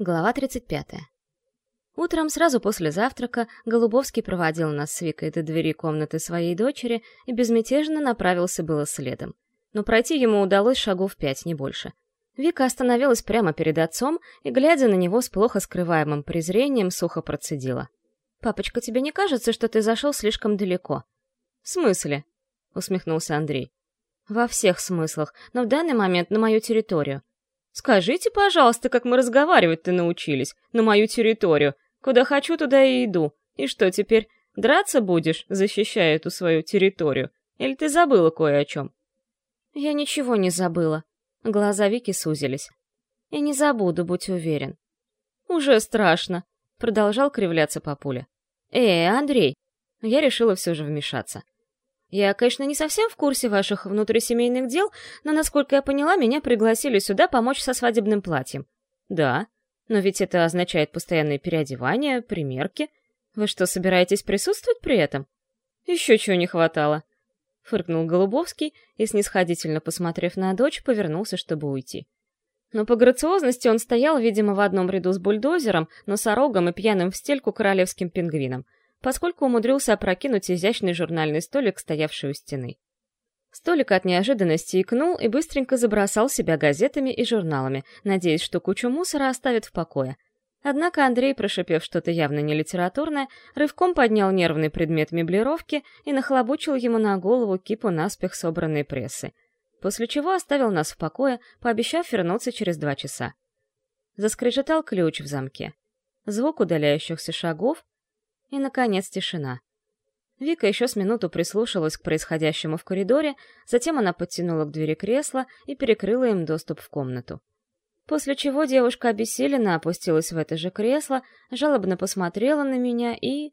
Глава 35. Утром, сразу после завтрака, Голубовский проводил нас с Викой до двери комнаты своей дочери и безмятежно направился было следом. Но пройти ему удалось шагов пять, не больше. Вика остановилась прямо перед отцом и, глядя на него с плохо скрываемым презрением, сухо процедила. «Папочка, тебе не кажется, что ты зашел слишком далеко?» «В смысле?» — усмехнулся Андрей. «Во всех смыслах, но в данный момент на мою территорию. Скажите, пожалуйста, как мы разговаривать-то научились? На мою территорию. Куда хочу, туда и иду. И что теперь, драться будешь, защищая эту свою территорию? Или ты забыла кое о чем? Я ничего не забыла. Глаза Вики сузились. И не забуду, будь уверен. Уже страшно, продолжал кривляться папуля. Э, Андрей, я решила все же вмешаться. Я, конечно, не совсем в курсе ваших внутрисемейных дел, но, насколько я поняла, меня пригласили сюда помочь со свадебным платьем. Да, но ведь это означает постоянное переодевание, примерки. Вы что, собираетесь присутствовать при этом? Еще чего не хватало. Фыркнул Голубовский и, снисходительно посмотрев на дочь, повернулся, чтобы уйти. Но по грациозности он стоял, видимо, в одном ряду с бульдозером, носорогом и пьяным в стельку королевским пингвином — поскольку умудрился опрокинуть изящный журнальный столик, стоявший у стены. Столик от неожиданности икнул и быстренько забросал себя газетами и журналами, надеясь, что кучу мусора оставит в покое. Однако Андрей, прошипев что-то явно не литературное, рывком поднял нервный предмет меблировки и нахлобучил ему на голову кипу наспех собранной прессы, после чего оставил нас в покое, пообещав вернуться через два часа. Заскрежетал ключ в замке. Звук удаляющихся шагов, и, наконец, тишина. Вика еще с минуту прислушалась к происходящему в коридоре, затем она подтянула к двери кресло и перекрыла им доступ в комнату. После чего девушка обессиленно опустилась в это же кресло, жалобно посмотрела на меня и...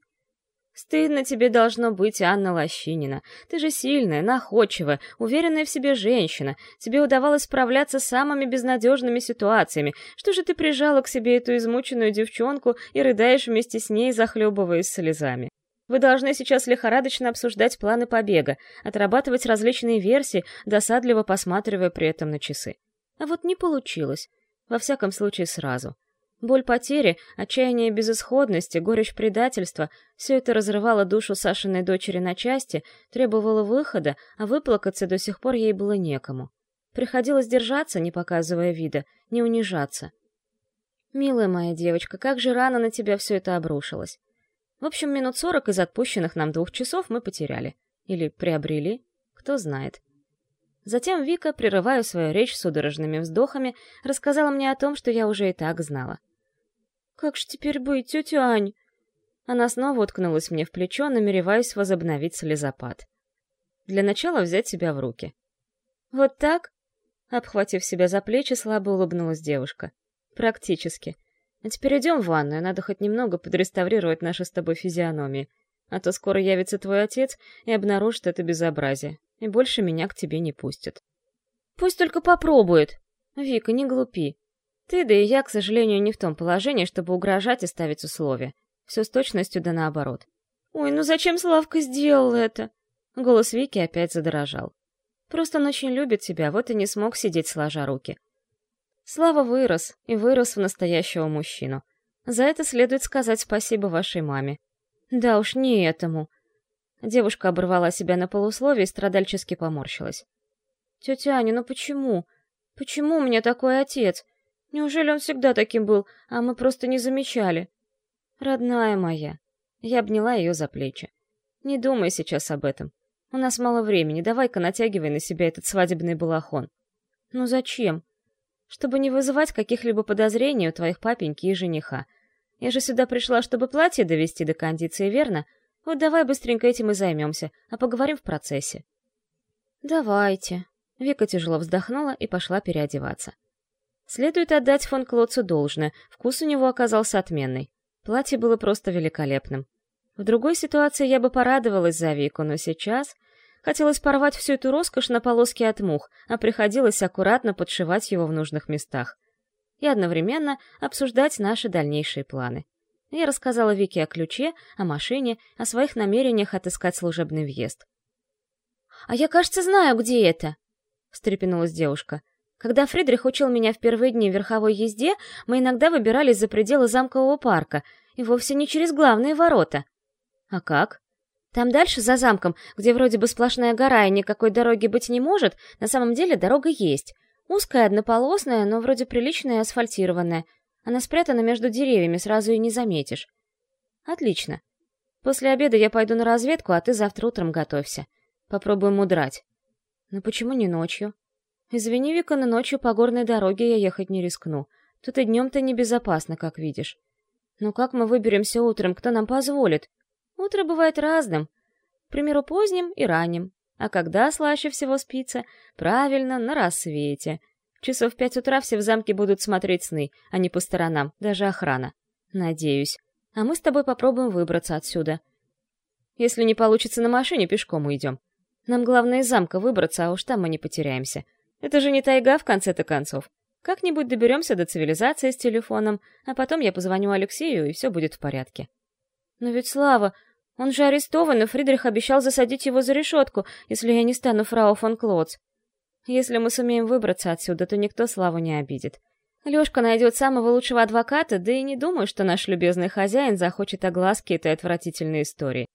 Стыдно тебе должно быть, Анна Лощинина. Ты же сильная, находчивая, уверенная в себе женщина. Тебе удавалось справляться с самыми безнадежными ситуациями. Что же ты прижала к себе эту измученную девчонку и рыдаешь вместе с ней, захлебываясь слезами? Вы должны сейчас лихорадочно обсуждать планы побега, отрабатывать различные версии, досадливо посматривая при этом на часы. А вот не получилось. Во всяком случае, сразу. Боль потери, отчаяние безысходности, горечь предательства — все это разрывало душу Сашиной дочери на части, требовало выхода, а выплакаться до сих пор ей было некому. Приходилось держаться, не показывая вида, не унижаться. «Милая моя девочка, как же рано на тебя все это обрушилось!» В общем, минут сорок из отпущенных нам двух часов мы потеряли. Или приобрели, кто знает. Затем Вика, прерывая свою речь судорожными вздохами, рассказала мне о том, что я уже и так знала. «Как же теперь быть, тетя Ань?» Она снова уткнулась мне в плечо, намереваясь возобновить слезопад. Для начала взять себя в руки. «Вот так?» Обхватив себя за плечи, слабо улыбнулась девушка. «Практически. А теперь идем в ванную, надо хоть немного подреставрировать наши с тобой физиономии. А то скоро явится твой отец и обнаружит это безобразие, и больше меня к тебе не пустят». «Пусть только попробует!» «Вика, не глупи. Ты, да и я, к сожалению, не в том положении, чтобы угрожать и ставить условия. Все с точностью да наоборот. «Ой, ну зачем Славка сделал это?» Голос Вики опять задорожал. «Просто он очень любит тебя, вот и не смог сидеть сложа руки». Слава вырос, и вырос в настоящего мужчину. За это следует сказать спасибо вашей маме. Да уж не этому. Девушка оборвала себя на полусловие и страдальчески поморщилась. «Тетя Аня, ну почему? Почему у меня такой отец? Неужели он всегда таким был, а мы просто не замечали? Родная моя. Я обняла ее за плечи. Не думай сейчас об этом. У нас мало времени, давай-ка натягивай на себя этот свадебный балахон. Ну зачем? Чтобы не вызывать каких-либо подозрений у твоих папеньки и жениха. Я же сюда пришла, чтобы платье довести до кондиции, верно? Вот давай быстренько этим и займемся, а поговорим в процессе. Давайте. Вика тяжело вздохнула и пошла переодеваться. Следует отдать фон Клоцу должное, вкус у него оказался отменный. Платье было просто великолепным. В другой ситуации я бы порадовалась за Вику, но сейчас хотелось порвать всю эту роскошь на полоски от мух, а приходилось аккуратно подшивать его в нужных местах. И одновременно обсуждать наши дальнейшие планы. Я рассказала Вике о ключе, о машине, о своих намерениях отыскать служебный въезд. «А я, кажется, знаю, где это!» — встрепенулась девушка — Когда Фридрих учил меня в первые дни верховой езде, мы иногда выбирались за пределы замкового парка, и вовсе не через главные ворота. А как? Там дальше, за замком, где вроде бы сплошная гора и никакой дороги быть не может, на самом деле дорога есть. Узкая, однополосная, но вроде приличная и асфальтированная. Она спрятана между деревьями, сразу и не заметишь. Отлично. После обеда я пойду на разведку, а ты завтра утром готовься. Попробуем удрать. Но почему не ночью? Извини, Вика, но ночью по горной дороге я ехать не рискну. Тут и днем-то небезопасно, как видишь. Но как мы выберемся утром, кто нам позволит? Утро бывает разным. К примеру, поздним и ранним. А когда слаще всего спится? Правильно, на рассвете. Часов в пять утра все в замке будут смотреть сны, а не по сторонам, даже охрана. Надеюсь. А мы с тобой попробуем выбраться отсюда. Если не получится на машине, пешком уйдем. Нам главное из замка выбраться, а уж там мы не потеряемся. Это же не тайга в конце-то концов. Как-нибудь доберемся до цивилизации с телефоном, а потом я позвоню Алексею, и все будет в порядке. Но ведь Слава, он же арестован, и Фридрих обещал засадить его за решетку, если я не стану фрау фон Клоц. Если мы сумеем выбраться отсюда, то никто Славу не обидит. Лёшка найдет самого лучшего адвоката, да и не думаю, что наш любезный хозяин захочет огласки этой отвратительной истории.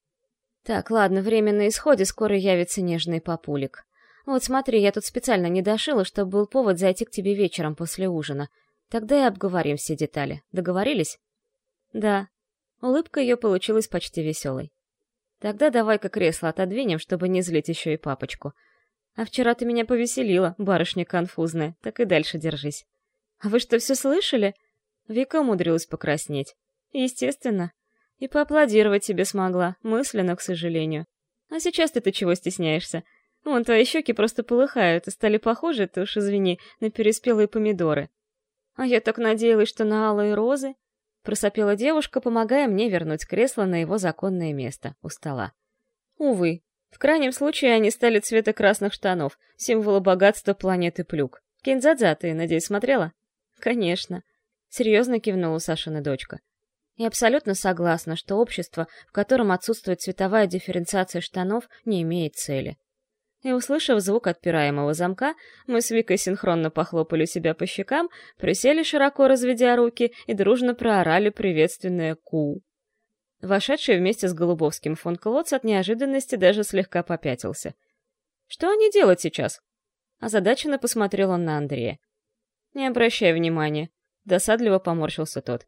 Так, ладно, время на исходе, скоро явится нежный папулик. Вот смотри, я тут специально не дошила, чтобы был повод зайти к тебе вечером после ужина. Тогда и обговорим все детали. Договорились? Да. Улыбка ее получилась почти веселой. Тогда давай-ка кресло отодвинем, чтобы не злить еще и папочку. А вчера ты меня повеселила, барышня конфузная, так и дальше держись. А вы что, все слышали? Вика умудрилась покраснеть. Естественно. И поаплодировать тебе смогла, мысленно, к сожалению. А сейчас ты-то чего стесняешься? Вон твои щеки просто полыхают и стали похожи, ты уж извини, на переспелые помидоры. А я так надеялась, что на алые розы. Просопела девушка, помогая мне вернуть кресло на его законное место, у стола. Увы, в крайнем случае они стали цвета красных штанов, символа богатства планеты Плюк. Кинзадза ты, надеюсь, смотрела? Конечно. Серьезно кивнула Сашина дочка. И абсолютно согласна, что общество, в котором отсутствует цветовая дифференциация штанов, не имеет цели. И, услышав звук отпираемого замка, мы с Викой синхронно похлопали себя по щекам, присели широко разведя руки и дружно проорали приветственное «ку». Вошедший вместе с Голубовским фон Клотц от неожиданности даже слегка попятился. «Что они делают сейчас?» Озадаченно посмотрел он на Андрея. «Не обращай внимания», — досадливо поморщился тот.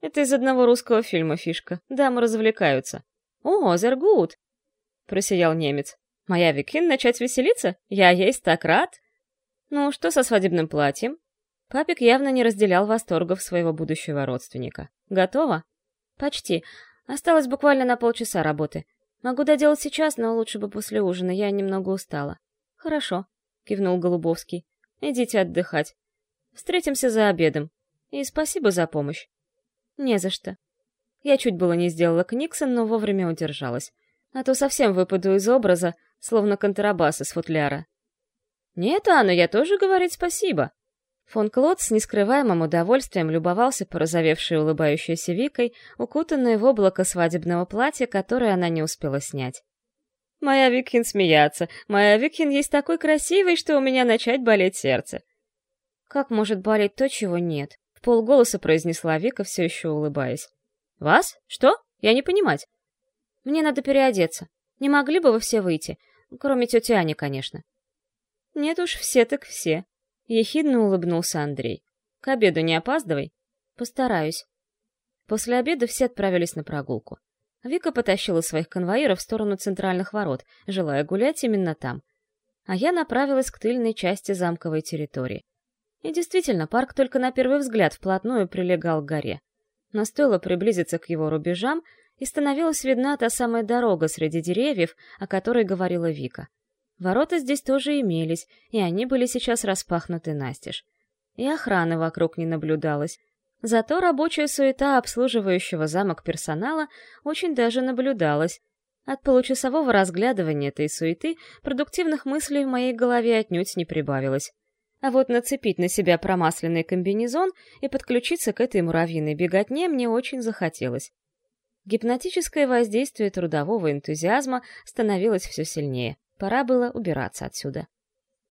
«Это из одного русского фильма фишка. Дамы развлекаются». «О, Зергут!» — просиял немец. Моя Викин начать веселиться? Я есть так рад. Ну, что со свадебным платьем? Папик явно не разделял восторгов своего будущего родственника. Готово? Почти. Осталось буквально на полчаса работы. Могу доделать сейчас, но лучше бы после ужина, я немного устала. Хорошо, кивнул Голубовский. Идите отдыхать. Встретимся за обедом. И спасибо за помощь. Не за что. Я чуть было не сделала Книксон, но вовремя удержалась. А то совсем выпаду из образа, словно контрабас из футляра. «Нет, Анна, я тоже говорить спасибо». Фон Клод с нескрываемым удовольствием любовался порозовевшей улыбающейся Викой, укутанной в облако свадебного платья, которое она не успела снять. «Моя Викхин смеяться. Моя Викхин есть такой красивой, что у меня начать болеть сердце». «Как может болеть то, чего нет?» — в полголоса произнесла Вика, все еще улыбаясь. «Вас? Что? Я не понимать». «Мне надо переодеться. Не могли бы вы все выйти? Кроме тети Ани, конечно. Нет уж, все так все. Ехидно улыбнулся Андрей. К обеду не опаздывай. Постараюсь. После обеда все отправились на прогулку. Вика потащила своих конвоиров в сторону центральных ворот, желая гулять именно там. А я направилась к тыльной части замковой территории. И действительно, парк только на первый взгляд вплотную прилегал к горе. Но стоило приблизиться к его рубежам, и становилась видна та самая дорога среди деревьев, о которой говорила Вика. Ворота здесь тоже имелись, и они были сейчас распахнуты настежь. И охраны вокруг не наблюдалось. Зато рабочая суета обслуживающего замок персонала очень даже наблюдалась. От получасового разглядывания этой суеты продуктивных мыслей в моей голове отнюдь не прибавилось. А вот нацепить на себя промасленный комбинезон и подключиться к этой муравьиной беготне мне очень захотелось. Гипнотическое воздействие трудового энтузиазма становилось все сильнее. Пора было убираться отсюда.